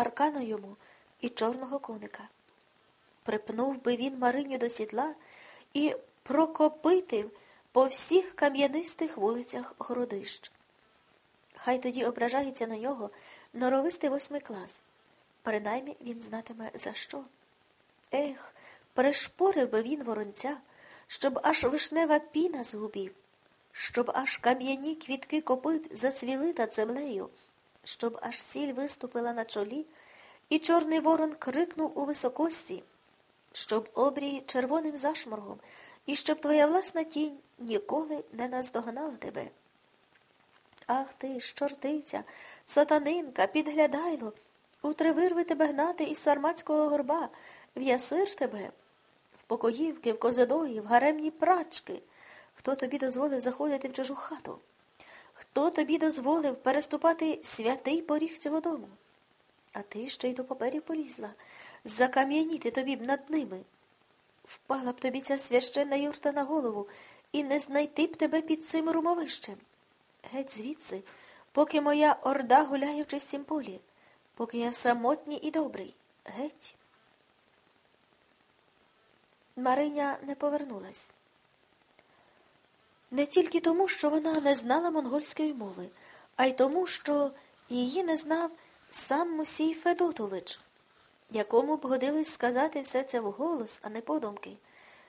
аркана йому і чорного коника. Припнув би він Мариню до сідла і прокопитив по всіх кам'янистих вулицях городищ. Хай тоді ображається на нього норовистий восьмий клас. Принаймні він знатиме за що. Ех, пришпорив би він воронця, щоб аж вишнева піна з губів, щоб аж кам'яні квітки копит зацвіли над землею, щоб аж сіль виступила на чолі, і чорний ворон крикнув у високості, щоб обрій червоним зашморгом, і щоб твоя власна тінь ніколи не наздогнала тебе. Ах ти ж, чортиця, сатанинка, підглядайло, утре вирви тебе гнати із сарматського горба, в'ясир тебе, в покоївки, в козадої, в гаремні прачки. Хто тобі дозволив заходити в чужу хату? Хто тобі дозволив переступати святий поріг цього дому? А ти ще й до паперів полізла, закам'яніти тобі б над ними. Впала б тобі ця священна юрта на голову і не знайти б тебе під цим румовищем. Геть звідси, поки моя орда гуляє в чистім полі, поки я самотній і добрий. Геть. Мариня не повернулась. Не тільки тому, що вона не знала монгольської мови, а й тому, що її не знав сам Мусій Федотович, якому б годилось сказати все це вголос, а не подумки,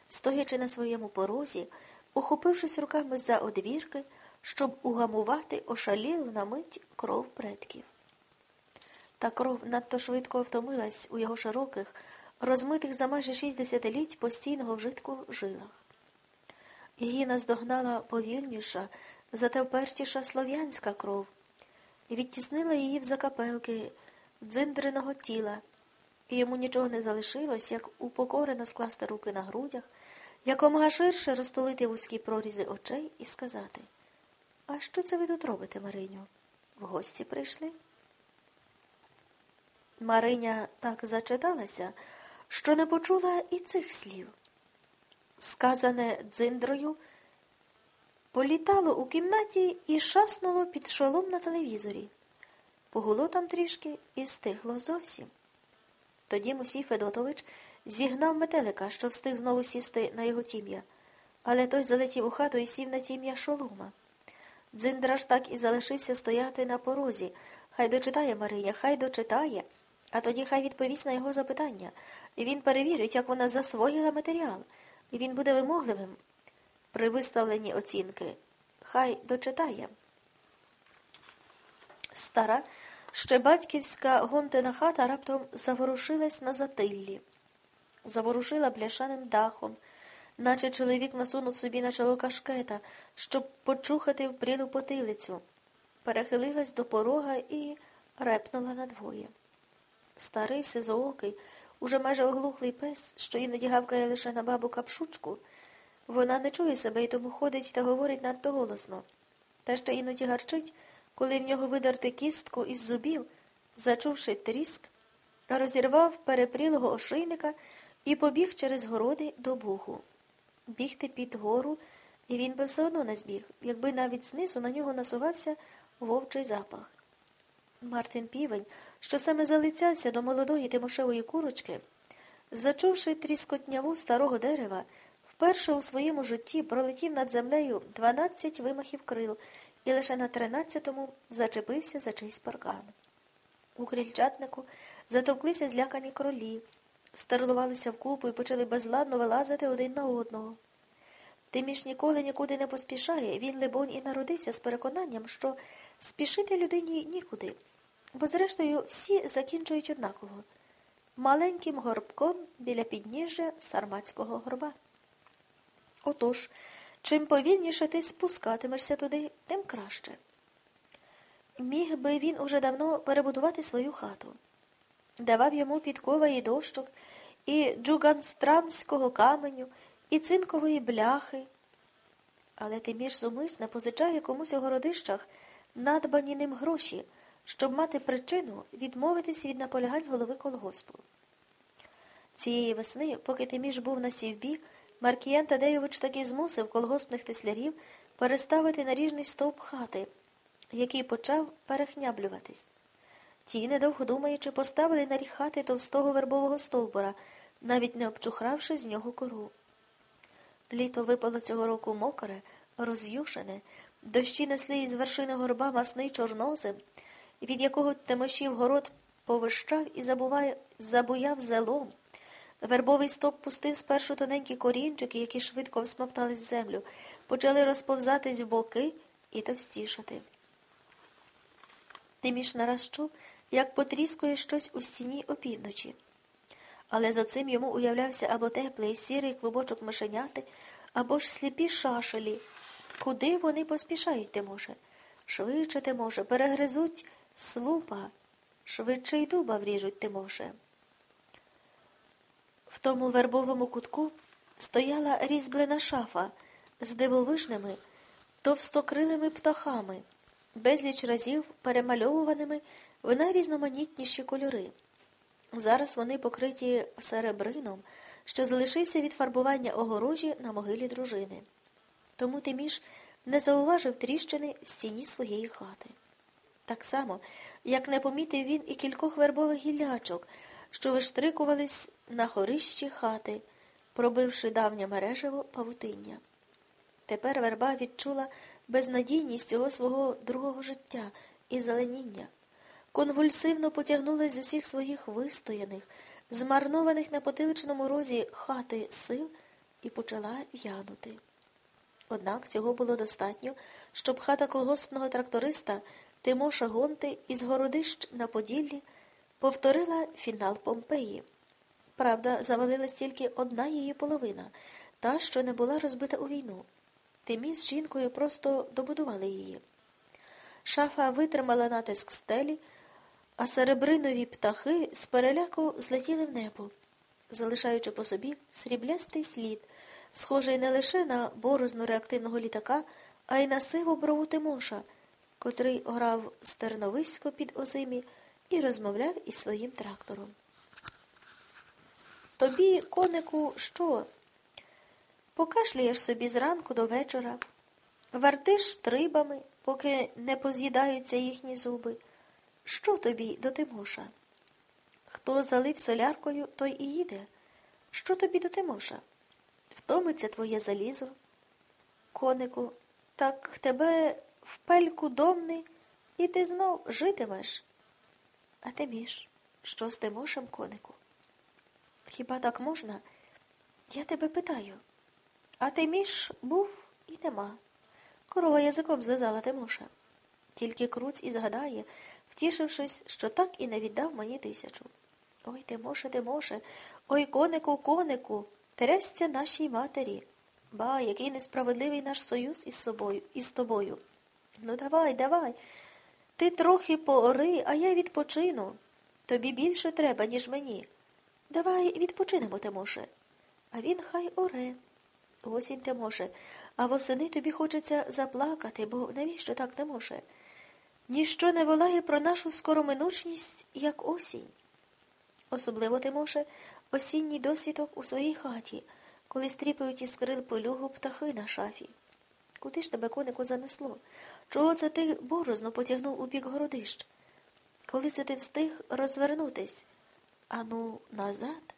стоячи на своєму порозі, ухопившись руками за одвірки, щоб угамувати ошалілу на мить кров предків. Та кров надто швидко втомилась у його широких, розмитих за майже шість десятиліть постійного вжитку жилах. Її наздогнала повільніша, зате впертіша слов'янська кров і відтіснила її в закапелки дзиндриного тіла, і йому нічого не залишилось, як упокорено скласти руки на грудях, якомога ширше розтулити вузькі прорізи очей і сказати А що це ви тут робите, Мариню? В гості прийшли? Мариня так зачиталася, що не почула і цих слів. Сказане дзиндрою, політало у кімнаті і шаснуло під шолом на телевізорі. Погуло там трішки і стигло зовсім. Тоді Мусій Федотович зігнав метелика, що встиг знову сісти на його тім'я, але той залетів у хату і сів на тім'я шолома. Дзиндра ж так і залишився стояти на порозі. Хай дочитає Мариня, хай дочитає, а тоді хай відповість на його запитання, він перевірить, як вона засвоїла матеріал, і він буде вимогливим при виставленні оцінки. Хай дочитає. Стара, ще батьківська гонтина хата раптом заворушилась на затиллі, заворушила бляшаним дахом, наче чоловік насунув собі на чоло кашкета, щоб почухати впрілу потилицю, перехилилась до порога і репнула надвоє. Старий сизоокий, уже майже оглухлий пес, що іноді гавкає лише на бабу капшучку, вона не чує себе і тому ходить та говорить надто голосно, та ще іноді гарчить, коли в нього видерти кістку із зубів, зачувши тріск, розірвав перепрілого ошийника і побіг через городи до Бугу. Бігти під гору, і він би все одно не збіг, якби навіть знизу на нього насувався вовчий запах. Мартин Півень, що саме залицявся до молодої Тимошевої курочки, зачувши тріскотняву старого дерева, вперше у своєму житті пролетів над землею дванадцять вимахів крил і лише на тринадцятому зачепився за чийсь паркан. У крильчатнику затовклися злякані кролі, старлувалися вкупу і почали безладно вилазити один на одного. Тиміш ніколи нікуди не поспішає, він, либонь, і народився з переконанням, що спішити людині нікуди, бо, зрештою, всі закінчують однаково маленьким горбком біля підніжжя сарматського горба. Отож, чим повільніше ти спускатимешся туди, тим краще. Міг би він уже давно перебудувати свою хату, давав йому підкова і дощок, і джуганстранського каменю, і цинкової бляхи. Але Тиміш зумисне позичає комусь у городищах надбані ним гроші, щоб мати причину відмовитись від наполягань голови колгоспу. Цієї весни, поки Тиміш був на сівбі, Маркіян Тадеєвич таки змусив колгоспних теслярів переставити наріжний стовп хати, який почав перехняблюватись. Ті, недовго думаючи, поставили на ріг хати товстого вербового стовбура, навіть не обчухравши з нього кору. Літо випало цього року мокре, роз'юшене, дощі несли із вершини горба масний чорнозем, від якого Тимошів город повищав і забуяв зелом. Вербовий стоп пустив спершу тоненькі корінчики, які швидко всмоктались в землю, почали розповзатись в боки і товстішати. Тиміш нараз чув, як потріскує щось у стіні опівночі. Але за цим йому уявлявся або теплий сірий клубочок мишеняти, або ж сліпі шашелі. Куди вони поспішають, ти може? Швидше ти може, перегризуть слупа, швидше й дуба вріжуть ти може. В тому вербовому кутку стояла різьблена шафа з дивовижними, товстокрилими птахами, безліч разів перемальовуваними в найрізноманітніші кольори. Зараз вони покриті серебрином, що залишився від фарбування огорожі на могилі дружини. Тому Тиміш не зауважив тріщини в стіні своєї хати. Так само, як не помітив він і кількох вербових гіллячок, що виштрикувались на хорищі хати, пробивши давнє мережево павутиння. Тепер верба відчула безнадійність цього свого другого життя і зеленіння, конвульсивно потягнулась з усіх своїх вистояних, змарнованих на потиличному розі хати сил і почала янути. Однак цього було достатньо, щоб хата колгоспного тракториста Тимоша Гонти із городищ на Поділлі повторила фінал Помпеї. Правда, завалилась тільки одна її половина, та, що не була розбита у війну. Тимі з жінкою просто добудували її. Шафа витримала натиск стелі, а серебринові птахи з переляку злетіли в небо, залишаючи по собі сріблястий слід, схожий не лише на борозну реактивного літака, а й на сиву брову Тимоша, котрий грав стерновисько під озимі і розмовляв із своїм трактором. Тобі, конику, що? Покашлюєш собі зранку до вечора, вертиш трибами, поки не поз'їдаються їхні зуби. Що тобі до Тимоша? Хто залив соляркою, той і їде. Що тобі до Тимоша? Втомиться твоє залізо. Конику, так тебе в пельку домни, і ти знов житимеш. А Тиміш, що з Тимошем, конику? Хіба так можна? Я тебе питаю. А Тиміш був і нема. Корова язиком злизала Тимоша. Тільки круць і згадає, втішившись, що так і не віддав мені тисячу. Ой, Тимоше, Тимоше, ой, конику, конику, трясця нашій матері. Ба, який несправедливий наш союз із собою, із тобою. Ну, давай, давай. Ти трохи поори, а я відпочину. Тобі більше треба, ніж мені. Давай відпочинемо, Тимоше. А він хай оре. Осінь Тимоше, а восени тобі хочеться заплакати, бо навіщо так не може? Ніщо не волає про нашу скороминучність, як осінь. Особливо, Тимоше, осінній досвідок у своїй хаті, коли стріпають із крил полюгу птахи на шафі. Куди ж тебе, конику, занесло? Чого це ти борозно потягнув у бік городищ? Коли це ти встиг розвернутись? Ану, назад?